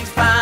It's fine.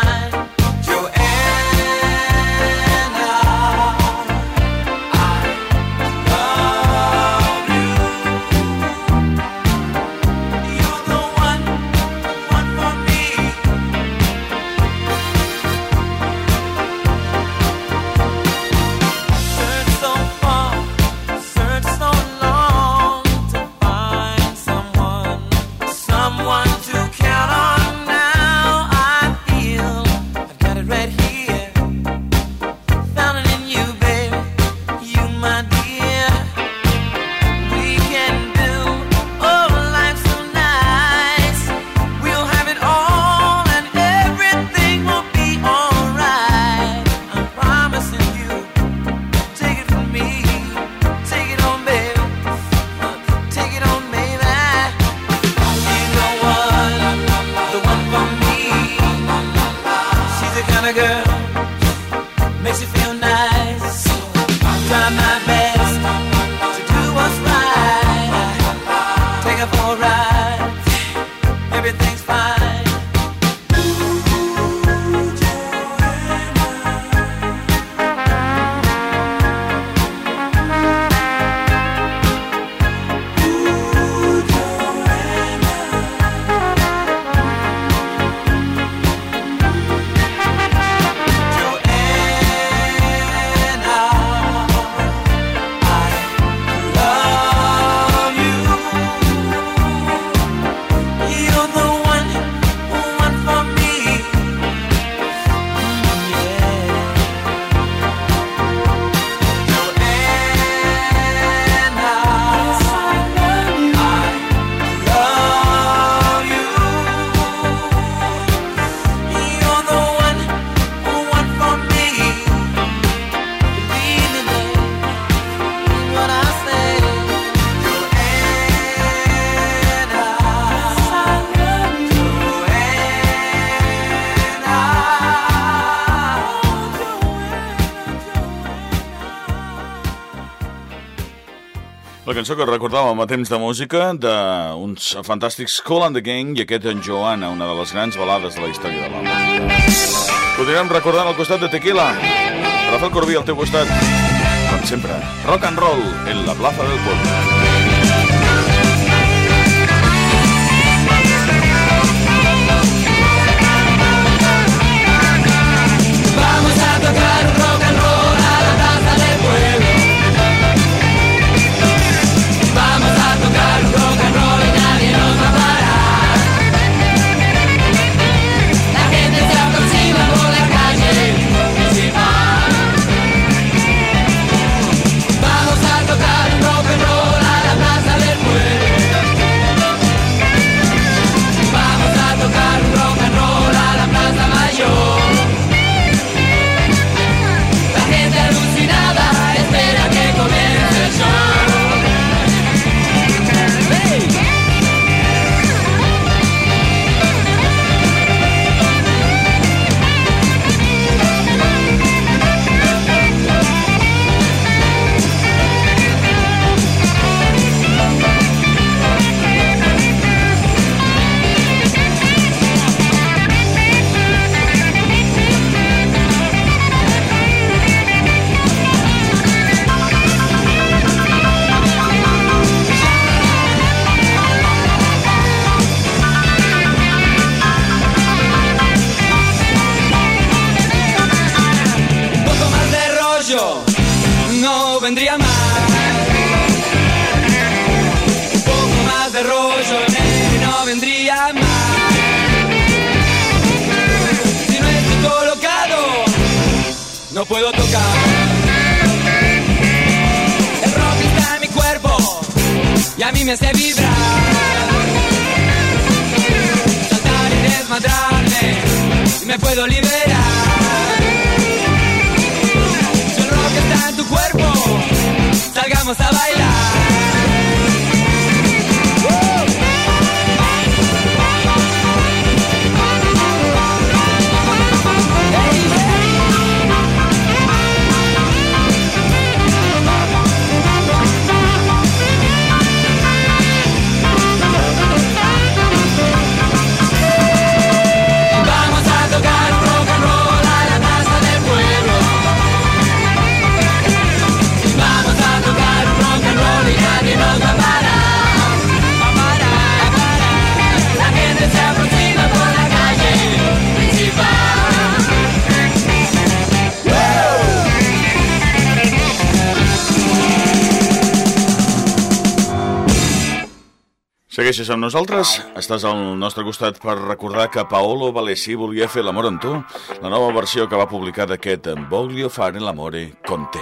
Cançó que recordàvem a temps de música d'uns fantàstics Call and the Gang i aquest en Joana, una de les grans balades de la història de música. Continuem recordant al costat de Tequila. Rafael Corbí al teu costat. Com sempre, rock and roll en la plaza del pueblo. A mí me hace vibrar. Saltar y desmadrarme me puedo liberar. El rock está en tu cuerpo, salgamos a bailar. Segueixes amb nosaltres? Estàs al nostre costat per recordar que Paolo Valesi volia fer l'amor amb tu, la nova versió que va publicar d'aquest Voglio fare l'amore con te.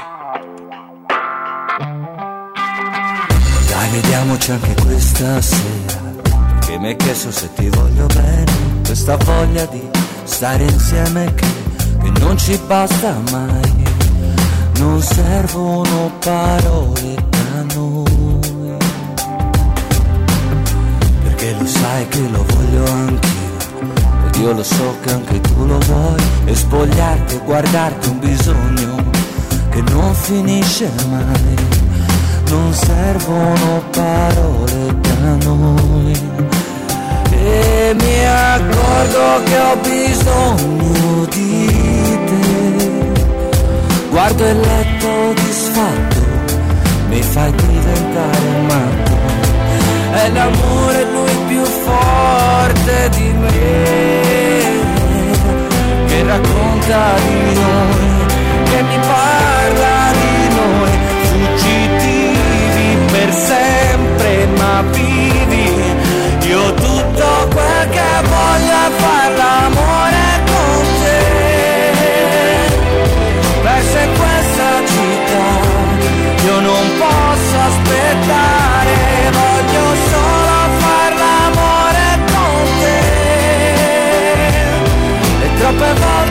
Dai, vediamoci anche questa sera, che mi hai chiesto se ti voglio bene, questa voglia di stare insieme che, che non ci basta mai, non servono parole sai che lo voglio anch'io. Ed io lo so che anche tu lo vuoi E spogliarti e guardarti un bisogno Che non finisce mai. Non servono parole da noi. E mi accorgo che ho bisogno di te. Guardo il letto disfatto Mi fai diventare matto è l'amore lui più forte di me, che racconta di noi, che mi parla di noi, fuggitivi per sempre ma vivi, io tutto quel che voglio è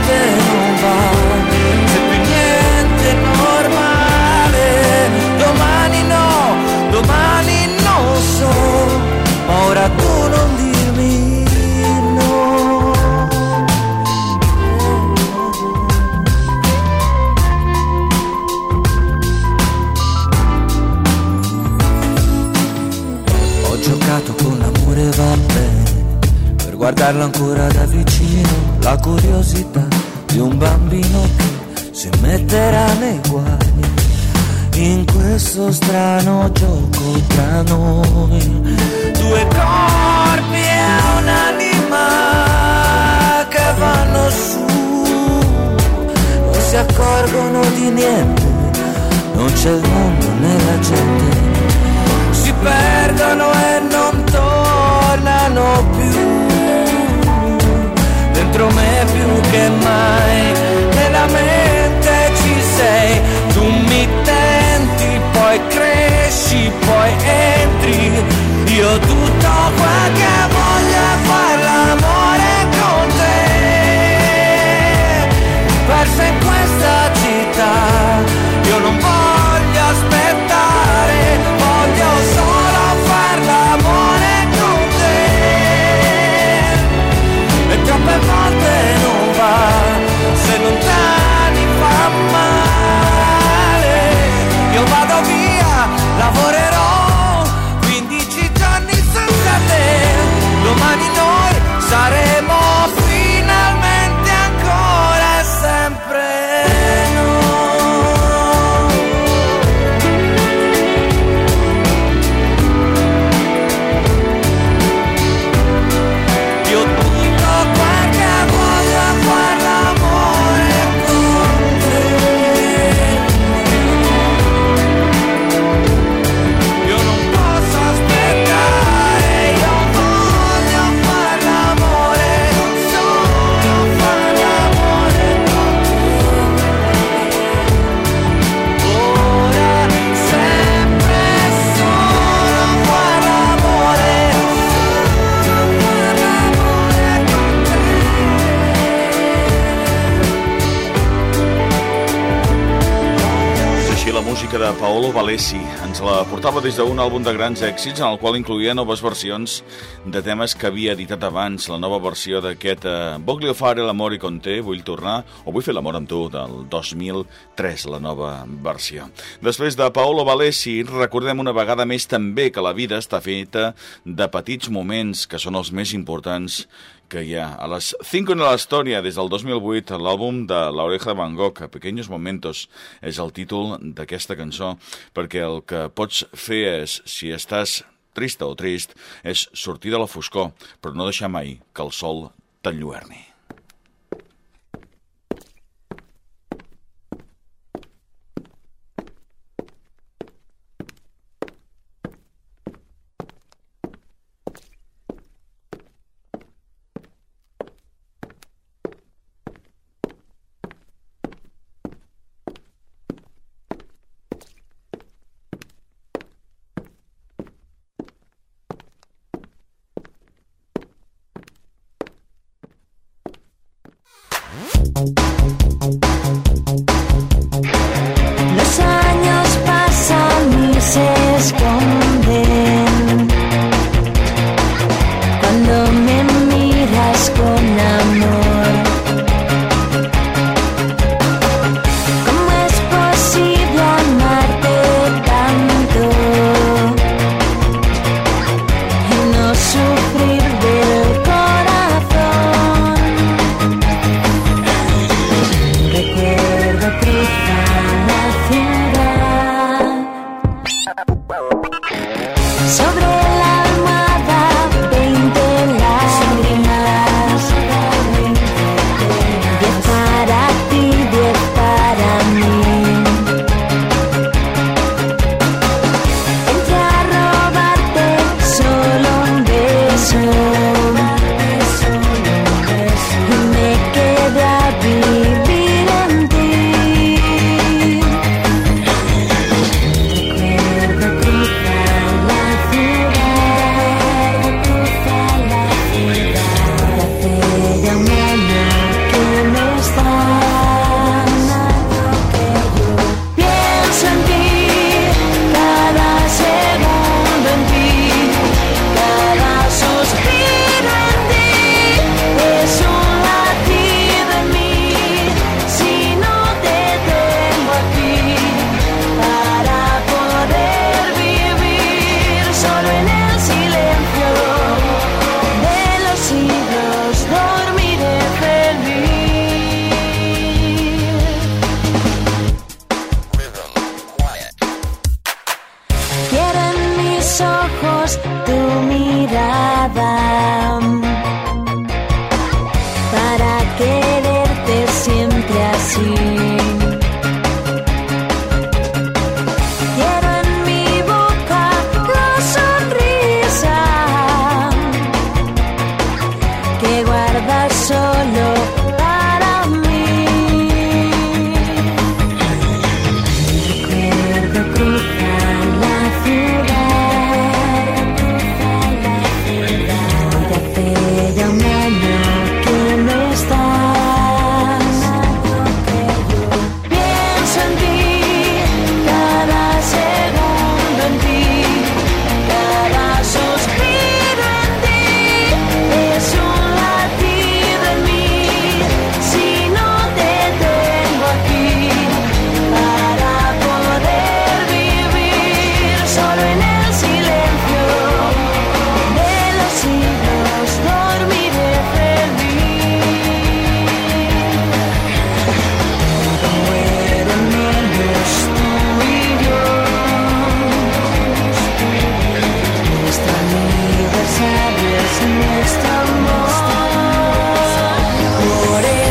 niente non va, se più niente è normale, domani no, domani non so, ma ora tu non dirmi no. Ho giocato con l'amore va bene, per guardarlo ancora da vicino, la curiosità di un bambino che si metterà nei guai in questo strano gioco tra noi. Due corpi e un'anima che vanno su, non si accorgono di niente, non c'è il mondo né la gente, 孤独。Valesi. Ens la portava des d'un àlbum de grans èxits en el qual incluïa noves versions de temes que havia editat abans. La nova versió d'aquest eh, Voglio fare l'amore con te, vull tornar, o vull fer l'amor amb tu, del 2003, la nova versió. Després de Paolo Valesi, recordem una vegada més també que la vida està feta de petits moments que són els més importants que hi ha. A les 5 en la història, des del 2008, l'àlbum de La Oreja de Van Gogh, Pequeños Momentos, és el títol d'aquesta cançó, perquè el que pots fer és, si estàs trista o trist, és sortir de la foscor, però no deixar mai que el sol t'enlluerni. Los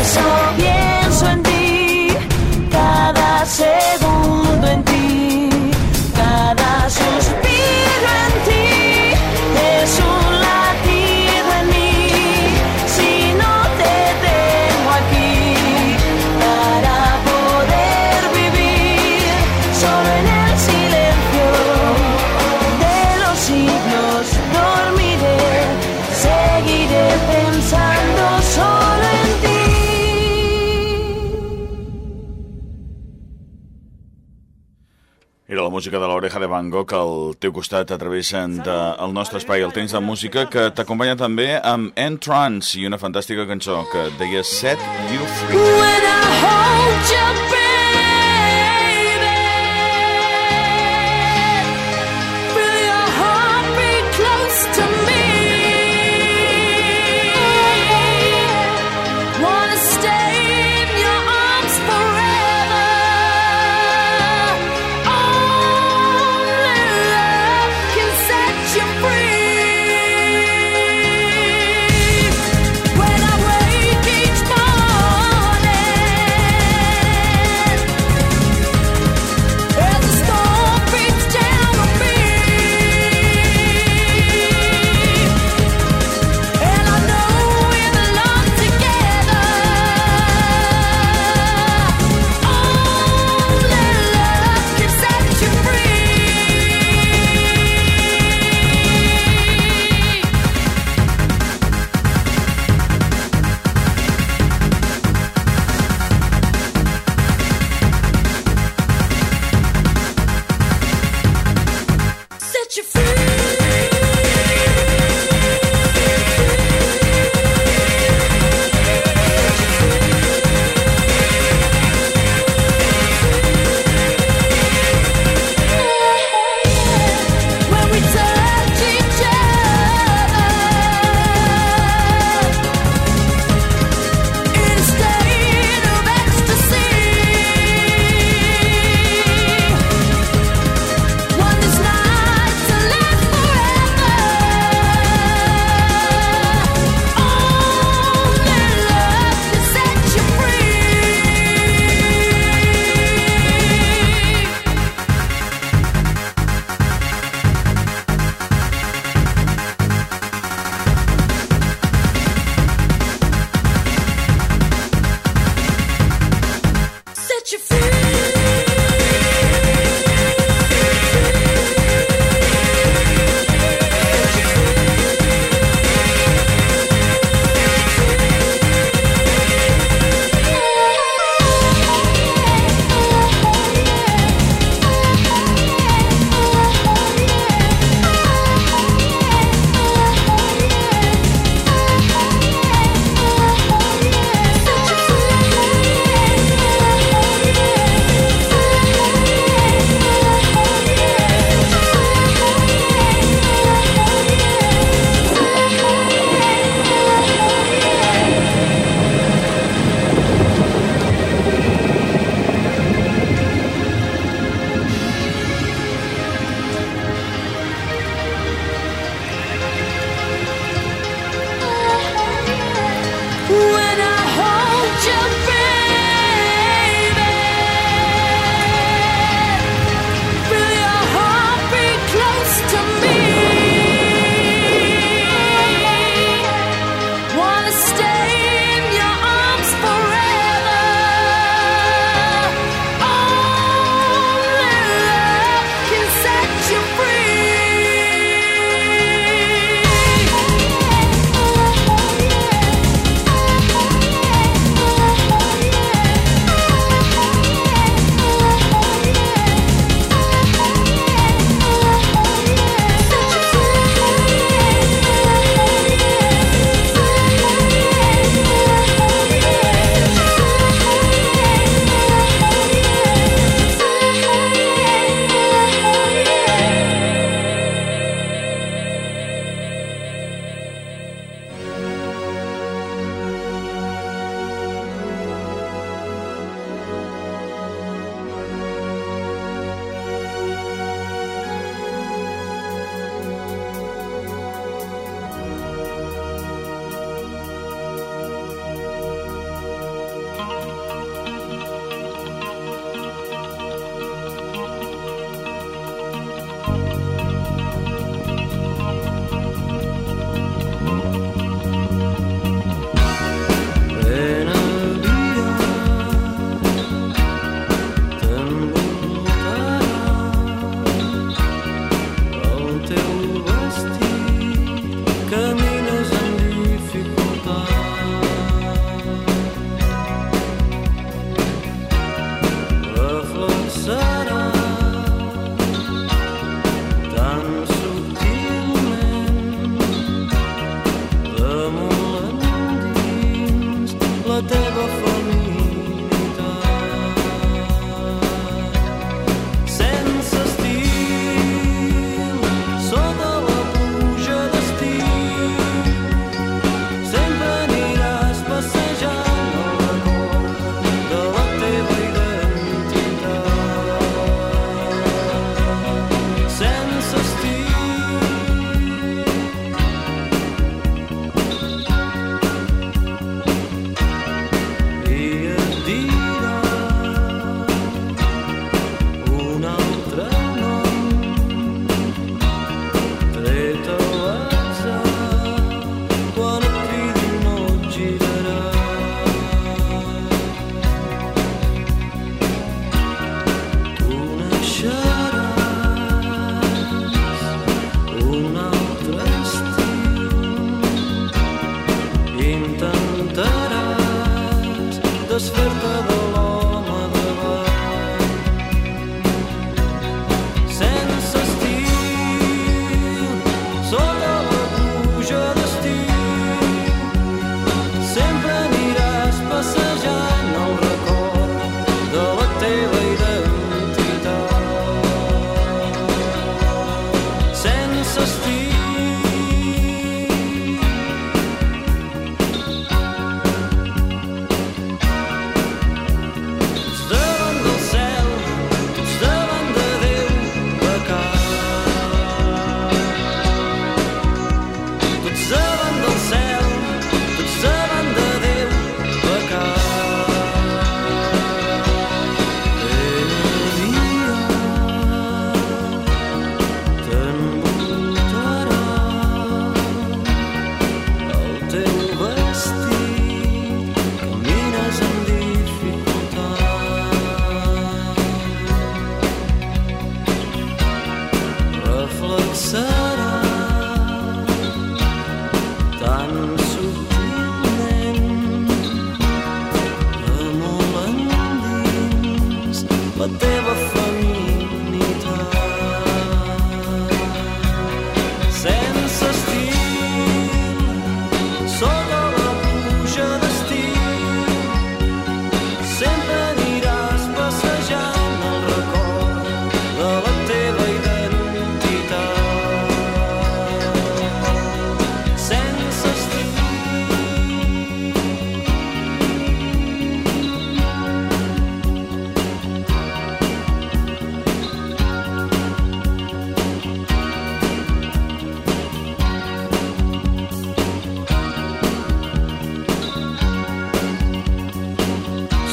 so música de l'Oreja de Van Gogh al teu costat a través del nostre espai, el temps de música, que t'acompanya també amb Entrance i una fantàstica cançó que deia Set You Free. When I hold you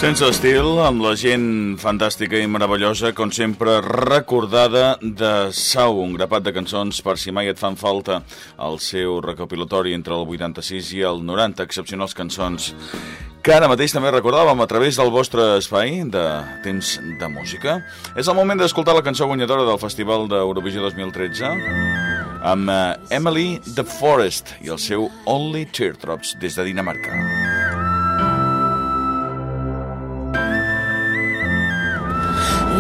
Sense estil, amb la gent fantàstica i meravellosa, com sempre recordada de Sau, un grapat de cançons per si mai et fan falta el seu recopilatori entre el 86 i el 90, excepcionals cançons que ara mateix també recordàvem a través del vostre espai de temps de música. És el moment d'escoltar la cançó guanyadora del Festival d'Eurovisió 2013 amb eh, Emily the Forest i el seu Only Teardrops des de Dinamarca.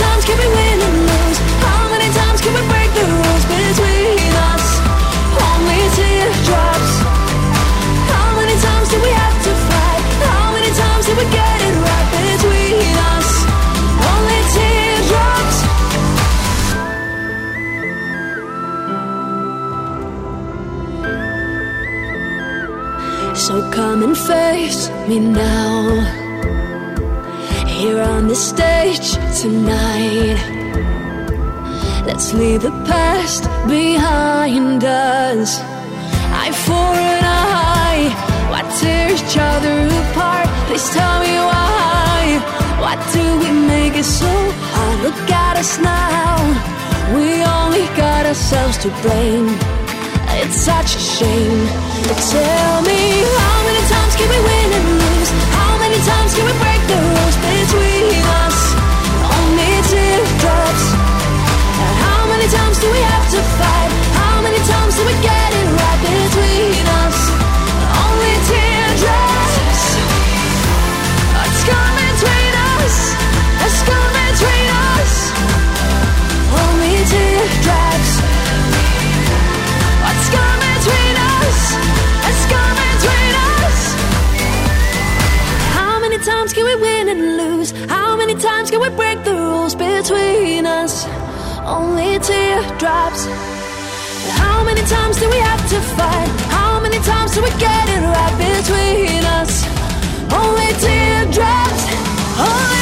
Times can we win and lose? How many times can we break the rules between us? Only teardrops. How many times do we have to fight? How many times we get it right between us? Only teardrops. So come and face me now here on the stage tonight. Let's leave the past behind us. Eye for an eye, why tear each other apart? Please tell me why. Why do we make it so hard? Look at us now. We only got ourselves to blame. It's such a shame. But tell me, how many times can we win and lose? How many times can we break the times do we have to fight? How many times do we get it right between us? Only teardrops. It's come between us. It's come between us. Only teardrops. What's come between us? It's come between us. How many times can we win and lose? How many times can we break the rules between us? only teardrops. How many times do we have to fight? How many times do we get it right between us? Only teardrops. Only